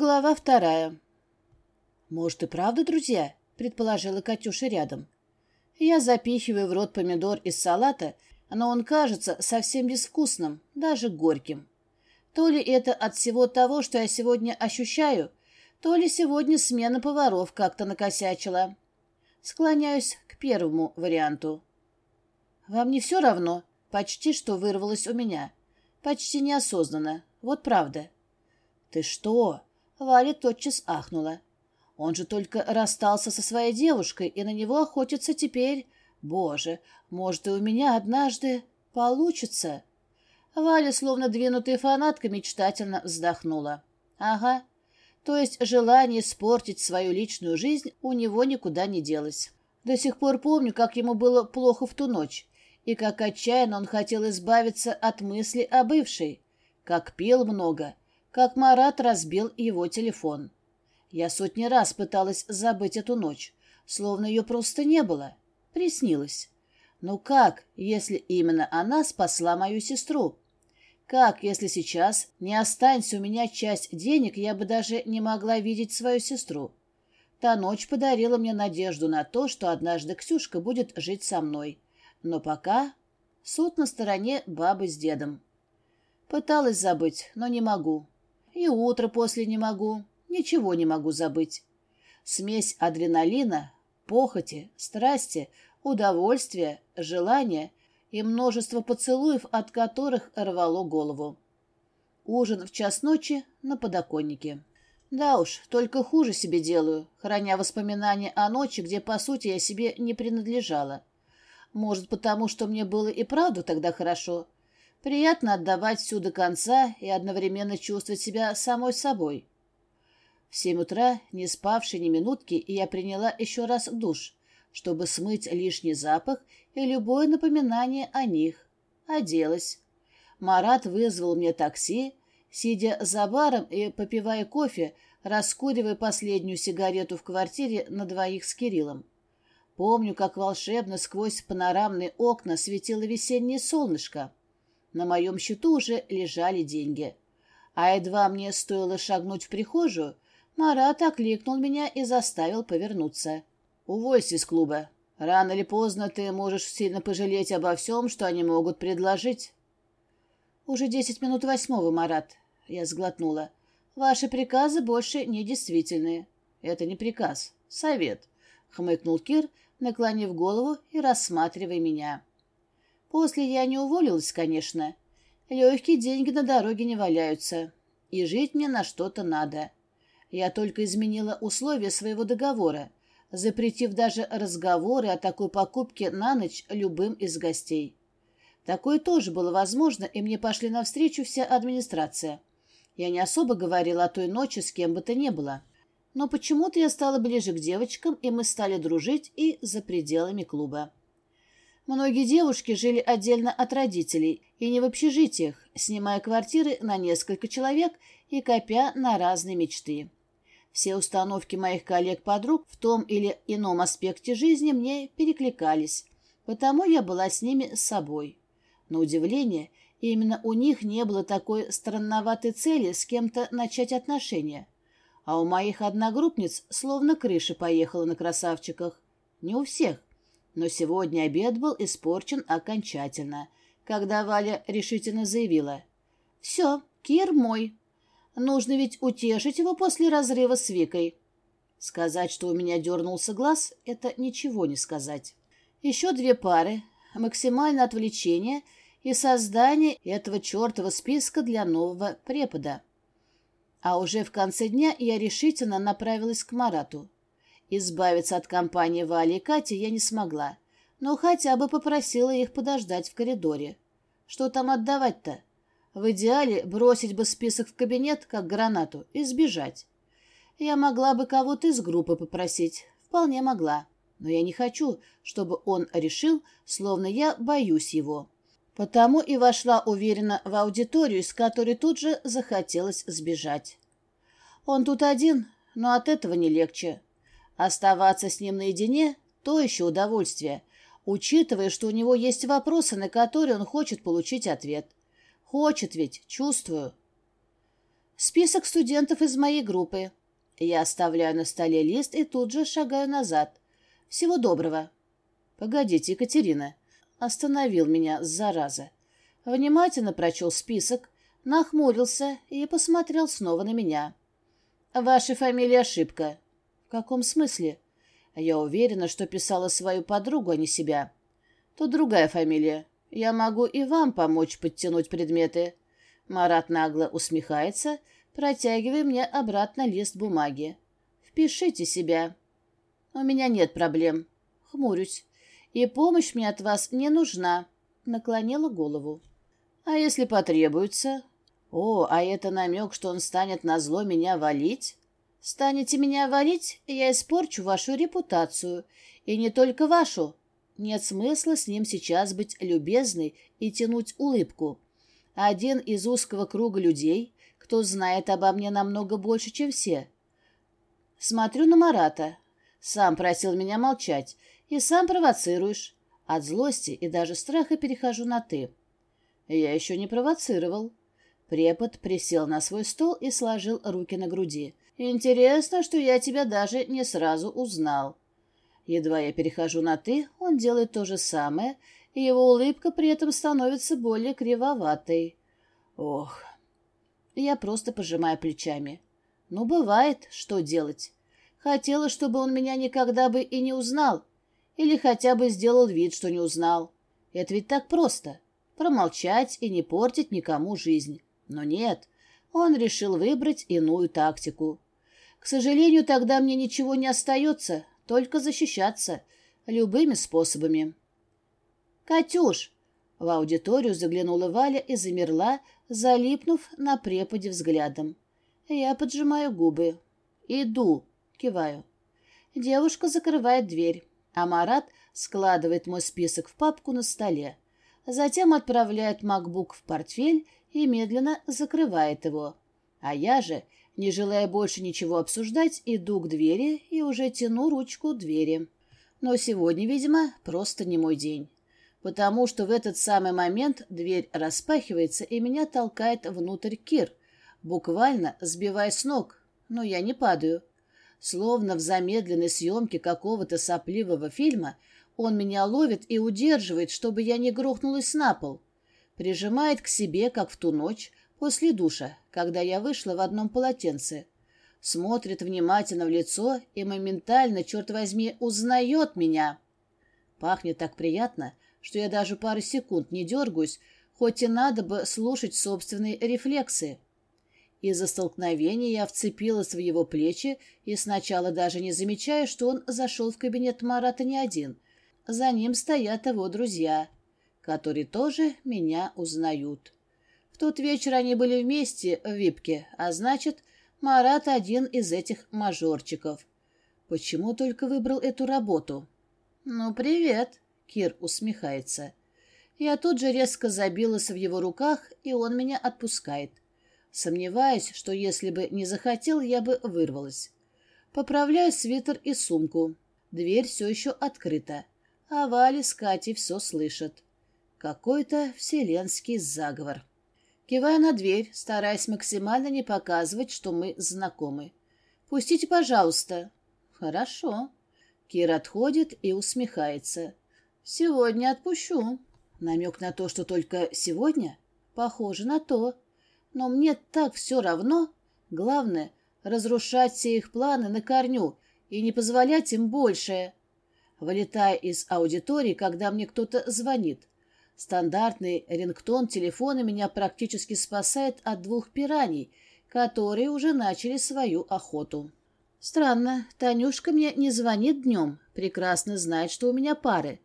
Глава вторая. «Может, и правда, друзья?» — предположила Катюша рядом. Я запихиваю в рот помидор из салата, но он кажется совсем безвкусным, даже горьким. То ли это от всего того, что я сегодня ощущаю, то ли сегодня смена поваров как-то накосячила. Склоняюсь к первому варианту. «Вам не все равно?» Почти что вырвалось у меня. Почти неосознанно. Вот правда. «Ты что?» Валя тотчас ахнула. Он же только расстался со своей девушкой, и на него охотится теперь. Боже, может, и у меня однажды получится. Валя, словно двинутая фанатка, мечтательно вздохнула. Ага, то есть желание испортить свою личную жизнь у него никуда не делось. До сих пор помню, как ему было плохо в ту ночь, и как отчаянно он хотел избавиться от мысли о бывшей, как пил много, как Марат разбил его телефон. Я сотни раз пыталась забыть эту ночь, словно ее просто не было. Приснилось. Ну как, если именно она спасла мою сестру? Как, если сейчас не останься у меня часть денег, я бы даже не могла видеть свою сестру? Та ночь подарила мне надежду на то, что однажды Ксюшка будет жить со мной. Но пока суд на стороне бабы с дедом. Пыталась забыть, но не могу. И утро после не могу, ничего не могу забыть. Смесь адреналина, похоти, страсти, удовольствия, желания и множество поцелуев, от которых рвало голову. Ужин в час ночи на подоконнике. Да уж, только хуже себе делаю, храня воспоминания о ночи, где, по сути, я себе не принадлежала. Может, потому что мне было и правду тогда хорошо, Приятно отдавать все до конца и одновременно чувствовать себя самой собой. В семь утра, не спавшей ни минутки, я приняла еще раз душ, чтобы смыть лишний запах и любое напоминание о них. Оделась. Марат вызвал мне такси, сидя за баром и попивая кофе, раскуривая последнюю сигарету в квартире на двоих с Кириллом. Помню, как волшебно сквозь панорамные окна светило весеннее солнышко. На моем счету уже лежали деньги. А едва мне стоило шагнуть в прихожую, Марат окликнул меня и заставил повернуться. «Увойся из клуба. Рано или поздно ты можешь сильно пожалеть обо всем, что они могут предложить». «Уже десять минут восьмого, Марат», — я сглотнула. «Ваши приказы больше не действительные». «Это не приказ. Совет», — хмыкнул Кир, наклонив голову и рассматривая меня. После я не уволилась, конечно. Легкие деньги на дороге не валяются. И жить мне на что-то надо. Я только изменила условия своего договора, запретив даже разговоры о такой покупке на ночь любым из гостей. Такое тоже было возможно, и мне пошли навстречу вся администрация. Я не особо говорила о той ночи с кем бы то ни было. Но почему-то я стала ближе к девочкам, и мы стали дружить и за пределами клуба. Многие девушки жили отдельно от родителей и не в общежитиях, снимая квартиры на несколько человек и копя на разные мечты. Все установки моих коллег-подруг в том или ином аспекте жизни мне перекликались, потому я была с ними с собой. На удивление, именно у них не было такой странноватой цели с кем-то начать отношения. А у моих одногруппниц словно крыша поехала на красавчиках. Не у всех. Но сегодня обед был испорчен окончательно, когда Валя решительно заявила. «Все, Кир мой. Нужно ведь утешить его после разрыва с Викой». Сказать, что у меня дернулся глаз, это ничего не сказать. Еще две пары, максимальное отвлечение и создание этого чертова списка для нового препода. А уже в конце дня я решительно направилась к Марату. Избавиться от компании Вали и Кати я не смогла, но хотя бы попросила их подождать в коридоре. Что там отдавать-то? В идеале бросить бы список в кабинет, как гранату, и сбежать. Я могла бы кого-то из группы попросить, вполне могла, но я не хочу, чтобы он решил, словно я боюсь его. Потому и вошла уверенно в аудиторию, из которой тут же захотелось сбежать. Он тут один, но от этого не легче. Оставаться с ним наедине – то еще удовольствие, учитывая, что у него есть вопросы, на которые он хочет получить ответ. Хочет ведь, чувствую. Список студентов из моей группы. Я оставляю на столе лист и тут же шагаю назад. Всего доброго. Погодите, Екатерина. Остановил меня, зараза. Внимательно прочел список, нахмурился и посмотрел снова на меня. Ваша фамилия ошибка. В каком смысле? Я уверена, что писала свою подругу, а не себя. Тут другая фамилия. Я могу и вам помочь подтянуть предметы. Марат нагло усмехается, протягивая мне обратно лист бумаги. Впишите себя. У меня нет проблем. Хмурюсь. И помощь мне от вас не нужна. Наклонила голову. А если потребуется? О, а это намек, что он станет на зло меня валить? Станете меня валить, я испорчу вашу репутацию. И не только вашу. Нет смысла с ним сейчас быть любезной и тянуть улыбку один из узкого круга людей, кто знает обо мне намного больше, чем все. Смотрю на Марата. Сам просил меня молчать, и сам провоцируешь. От злости и даже страха перехожу на «ты». Я еще не провоцировал. Препод присел на свой стол и сложил руки на груди. «Интересно, что я тебя даже не сразу узнал». Едва я перехожу на «ты», он делает то же самое и его улыбка при этом становится более кривоватой. Ох, я просто пожимаю плечами. Ну, бывает, что делать. Хотела, чтобы он меня никогда бы и не узнал, или хотя бы сделал вид, что не узнал. Это ведь так просто — промолчать и не портить никому жизнь. Но нет, он решил выбрать иную тактику. К сожалению, тогда мне ничего не остается, только защищаться любыми способами. «Катюш!» В аудиторию заглянула Валя и замерла, залипнув на преподе взглядом. Я поджимаю губы. «Иду!» — киваю. Девушка закрывает дверь, а Марат складывает мой список в папку на столе. Затем отправляет макбук в портфель и медленно закрывает его. А я же, не желая больше ничего обсуждать, иду к двери и уже тяну ручку двери. Но сегодня, видимо, просто не мой день потому что в этот самый момент дверь распахивается и меня толкает внутрь Кир, буквально сбивая с ног, но я не падаю. Словно в замедленной съемке какого-то сопливого фильма он меня ловит и удерживает, чтобы я не грохнулась на пол. Прижимает к себе, как в ту ночь, после душа, когда я вышла в одном полотенце. Смотрит внимательно в лицо и моментально, черт возьми, узнает меня. Пахнет так приятно, что я даже пару секунд не дергаюсь, хоть и надо бы слушать собственные рефлексы. Из-за столкновения я вцепилась в его плечи и сначала даже не замечая, что он зашел в кабинет Марата не один. За ним стоят его друзья, которые тоже меня узнают. В тот вечер они были вместе в Випке, а значит, Марат один из этих мажорчиков. Почему только выбрал эту работу? «Ну, привет!» Кир усмехается. Я тут же резко забилась в его руках, и он меня отпускает. Сомневаюсь, что если бы не захотел, я бы вырвалась. Поправляю свитер и сумку. Дверь все еще открыта, а Валя с Катей все слышат. Какой-то вселенский заговор. Киваю на дверь, стараясь максимально не показывать, что мы знакомы. «Пустите, пожалуйста». «Хорошо». Кир отходит и усмехается. «Сегодня отпущу». Намек на то, что только сегодня? Похоже на то. Но мне так все равно. Главное — разрушать все их планы на корню и не позволять им больше. Вылетая из аудитории, когда мне кто-то звонит. Стандартный рингтон телефона меня практически спасает от двух пираний, которые уже начали свою охоту. Странно, Танюшка мне не звонит днем, прекрасно знает, что у меня пары.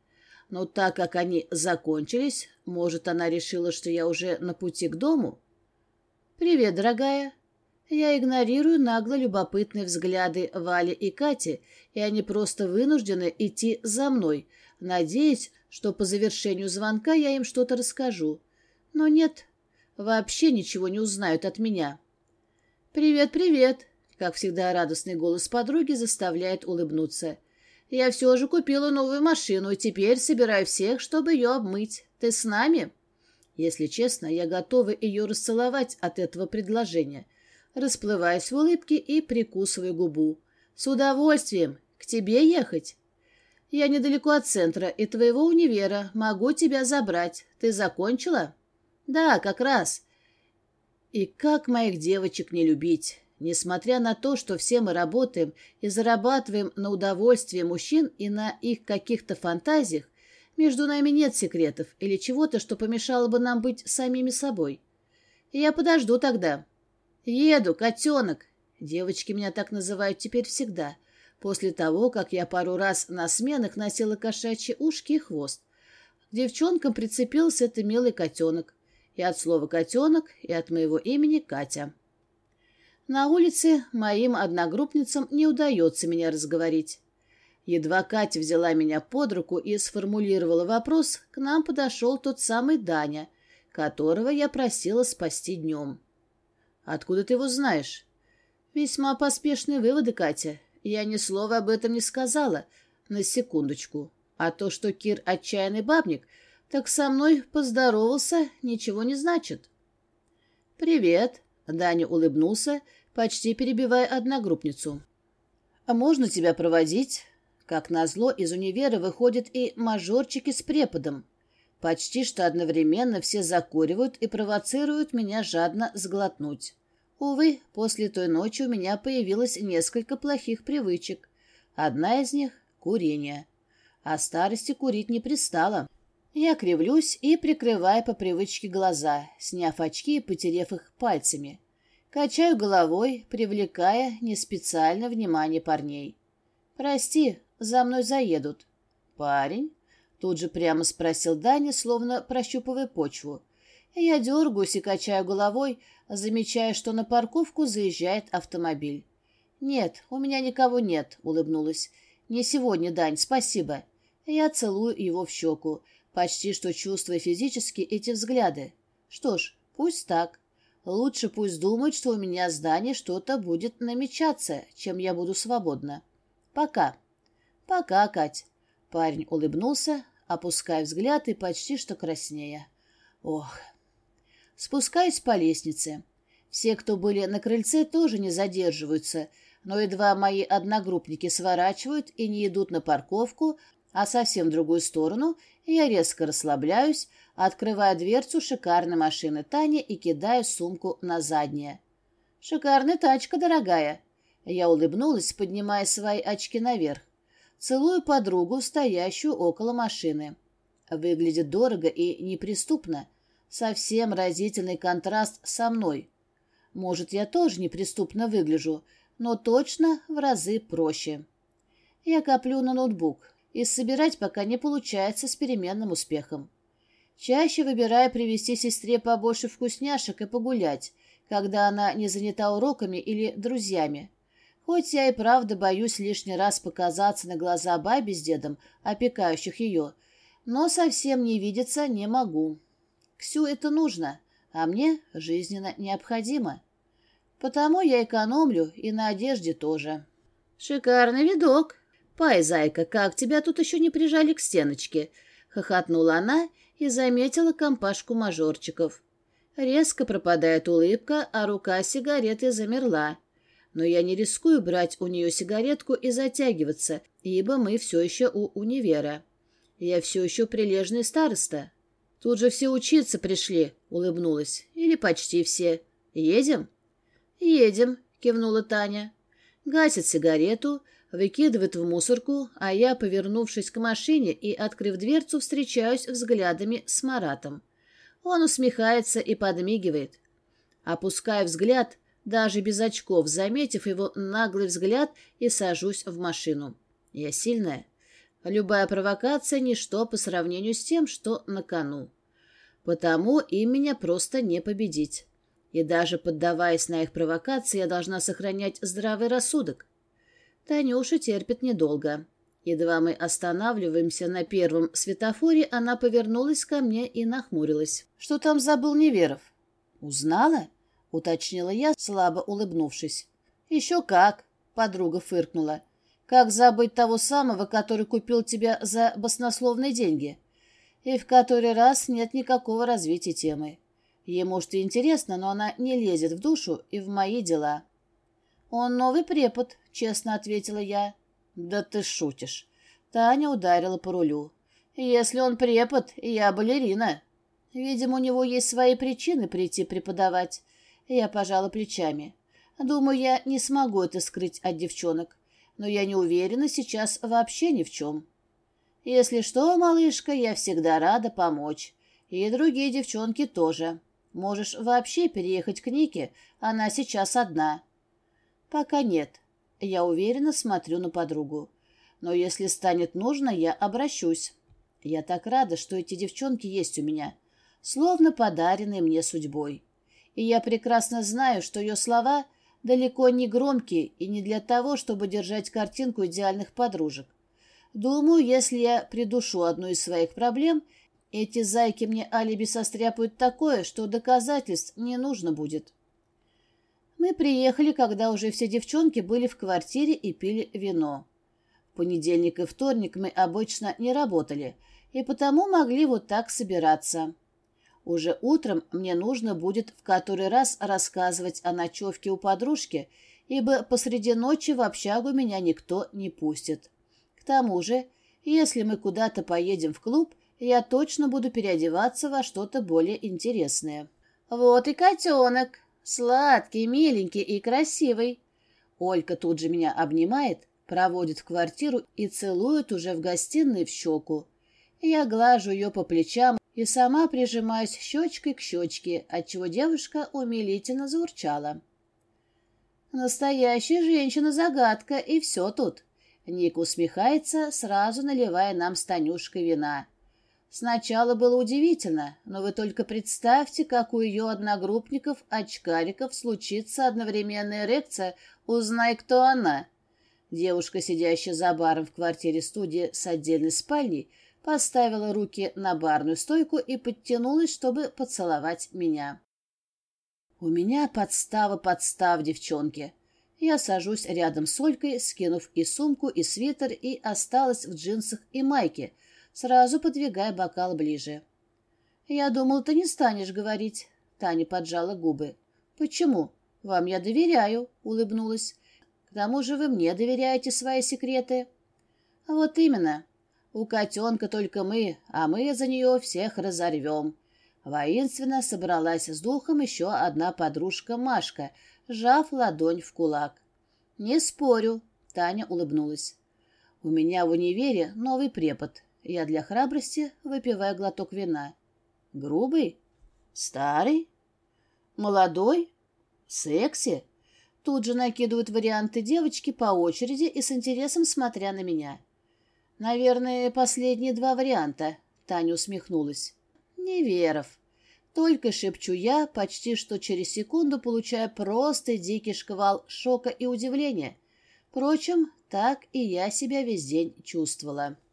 Но так как они закончились, может, она решила, что я уже на пути к дому? «Привет, дорогая». Я игнорирую нагло любопытные взгляды Вали и Кати, и они просто вынуждены идти за мной, надеясь, что по завершению звонка я им что-то расскажу. Но нет, вообще ничего не узнают от меня. «Привет, привет!» Как всегда, радостный голос подруги заставляет улыбнуться. Я все же купила новую машину и теперь собираю всех, чтобы ее обмыть. Ты с нами?» Если честно, я готова ее расцеловать от этого предложения. расплываясь в улыбке и прикусывая губу. «С удовольствием. К тебе ехать?» «Я недалеко от центра и твоего универа. Могу тебя забрать. Ты закончила?» «Да, как раз. И как моих девочек не любить? Несмотря на то, что все мы работаем и зарабатываем на удовольствие мужчин и на их каких-то фантазиях, между нами нет секретов или чего-то, что помешало бы нам быть самими собой. Я подожду тогда. Еду, котенок. Девочки меня так называют теперь всегда. После того, как я пару раз на сменах носила кошачьи ушки и хвост. К девчонкам прицепился это милый котенок. И от слова «котенок», и от моего имени Катя. На улице моим одногруппницам не удается меня разговорить. Едва Катя взяла меня под руку и сформулировала вопрос, к нам подошел тот самый Даня, которого я просила спасти днем. «Откуда ты его знаешь?» «Весьма поспешные выводы, Катя. Я ни слова об этом не сказала. На секундочку. А то, что Кир отчаянный бабник — так со мной поздоровался, ничего не значит. «Привет», — Даня улыбнулся, почти перебивая одногруппницу. «А можно тебя проводить?» Как назло, из универа выходят и мажорчики с преподом. Почти что одновременно все закуривают и провоцируют меня жадно сглотнуть. Увы, после той ночи у меня появилось несколько плохих привычек. Одна из них — курение. О старости курить не пристало. Я кривлюсь и прикрываю по привычке глаза, сняв очки и потерев их пальцами. Качаю головой, привлекая не специально внимание парней. «Прости, за мной заедут». «Парень?» — тут же прямо спросил Даня, словно прощупывая почву. Я дергаюсь и качаю головой, замечая, что на парковку заезжает автомобиль. «Нет, у меня никого нет», — улыбнулась. «Не сегодня, Дань, спасибо». Я целую его в щеку, почти что чувствуя физически эти взгляды. Что ж, пусть так. Лучше пусть думает, что у меня здание что-то будет намечаться, чем я буду свободна. Пока. Пока, Кать. Парень улыбнулся, опуская взгляд и почти что краснея. Ох. Спускаюсь по лестнице. Все, кто были на крыльце, тоже не задерживаются, но едва мои одногруппники сворачивают и не идут на парковку, а совсем в другую сторону я резко расслабляюсь, открываю дверцу шикарной машины Тани и кидаю сумку на заднее. «Шикарная тачка, дорогая!» Я улыбнулась, поднимая свои очки наверх. Целую подругу, стоящую около машины. Выглядит дорого и неприступно. Совсем разительный контраст со мной. Может, я тоже неприступно выгляжу, но точно в разы проще. Я коплю на ноутбук и собирать пока не получается с переменным успехом. Чаще выбираю привезти сестре побольше вкусняшек и погулять, когда она не занята уроками или друзьями. Хоть я и правда боюсь лишний раз показаться на глаза бабе с дедом, опекающих ее, но совсем не видеться не могу. Ксю это нужно, а мне жизненно необходимо. Потому я экономлю и на одежде тоже. «Шикарный видок», «Пай, зайка, как тебя тут еще не прижали к стеночке?» — хохотнула она и заметила компашку мажорчиков. Резко пропадает улыбка, а рука сигареты замерла. Но я не рискую брать у нее сигаретку и затягиваться, ибо мы все еще у универа. Я все еще прилежный староста. Тут же все учиться пришли, улыбнулась. Или почти все. Едем? Едем, кивнула Таня. Гасит сигарету, выкидывает в мусорку, а я, повернувшись к машине и открыв дверцу, встречаюсь взглядами с Маратом. Он усмехается и подмигивает. Опускаю взгляд, даже без очков, заметив его наглый взгляд, и сажусь в машину. Я сильная. Любая провокация — ничто по сравнению с тем, что на кону. Потому им меня просто не победить. И даже поддаваясь на их провокации, я должна сохранять здравый рассудок. Танюша терпит недолго. Едва мы останавливаемся на первом светофоре, она повернулась ко мне и нахмурилась. «Что там забыл Неверов?» «Узнала?» — уточнила я, слабо улыбнувшись. «Еще как!» — подруга фыркнула. «Как забыть того самого, который купил тебя за баснословные деньги?» И в который раз нет никакого развития темы. Ей, может, и интересно, но она не лезет в душу и в мои дела. «Он новый препод», — честно ответила я. «Да ты шутишь». Таня ударила по рулю. «Если он препод, я балерина». Видимо, у него есть свои причины прийти преподавать. Я пожала плечами. Думаю, я не смогу это скрыть от девчонок. Но я не уверена сейчас вообще ни в чем. Если что, малышка, я всегда рада помочь. И другие девчонки тоже. Можешь вообще переехать к Нике, она сейчас одна. Пока нет. Я уверенно смотрю на подругу. Но если станет нужно, я обращусь. Я так рада, что эти девчонки есть у меня, словно подаренные мне судьбой. И я прекрасно знаю, что ее слова далеко не громкие и не для того, чтобы держать картинку идеальных подружек. Думаю, если я придушу одну из своих проблем, эти зайки мне алиби состряпают такое, что доказательств не нужно будет. Мы приехали, когда уже все девчонки были в квартире и пили вино. В понедельник и вторник мы обычно не работали, и потому могли вот так собираться. Уже утром мне нужно будет в который раз рассказывать о ночевке у подружки, ибо посреди ночи в общагу меня никто не пустит. К тому же, если мы куда-то поедем в клуб, я точно буду переодеваться во что-то более интересное. Вот и котенок. Сладкий, миленький и красивый. Олька тут же меня обнимает, проводит в квартиру и целует уже в гостиной в щеку. Я глажу ее по плечам и сама прижимаюсь щечкой к щечке, отчего девушка умилительно заурчала. Настоящая женщина-загадка, и все тут. Ник усмехается, сразу наливая нам с Танюшкой вина. Сначала было удивительно, но вы только представьте, как у ее одногруппников-очкариков случится одновременная эрекция «Узнай, кто она». Девушка, сидящая за баром в квартире студии с отдельной спальней, поставила руки на барную стойку и подтянулась, чтобы поцеловать меня. У меня подстава подстав, девчонки. Я сажусь рядом с Олькой, скинув и сумку, и свитер, и осталась в джинсах и майке, сразу подвигая бокал ближе. «Я думал, ты не станешь говорить», — Таня поджала губы. «Почему? Вам я доверяю», — улыбнулась. «К тому же вы мне доверяете свои секреты». «Вот именно. У котенка только мы, а мы за нее всех разорвем. Воинственно собралась с духом еще одна подружка Машка, сжав ладонь в кулак. «Не спорю», — Таня улыбнулась. «У меня в универе новый препод. Я для храбрости выпиваю глоток вина. Грубый? Старый? Молодой? Секси?» Тут же накидывают варианты девочки по очереди и с интересом смотря на меня. «Наверное, последние два варианта», — Таня усмехнулась. «Неверов». Только шепчу я, почти что через секунду получая просто дикий шквал шока и удивления. Впрочем, так и я себя весь день чувствовала.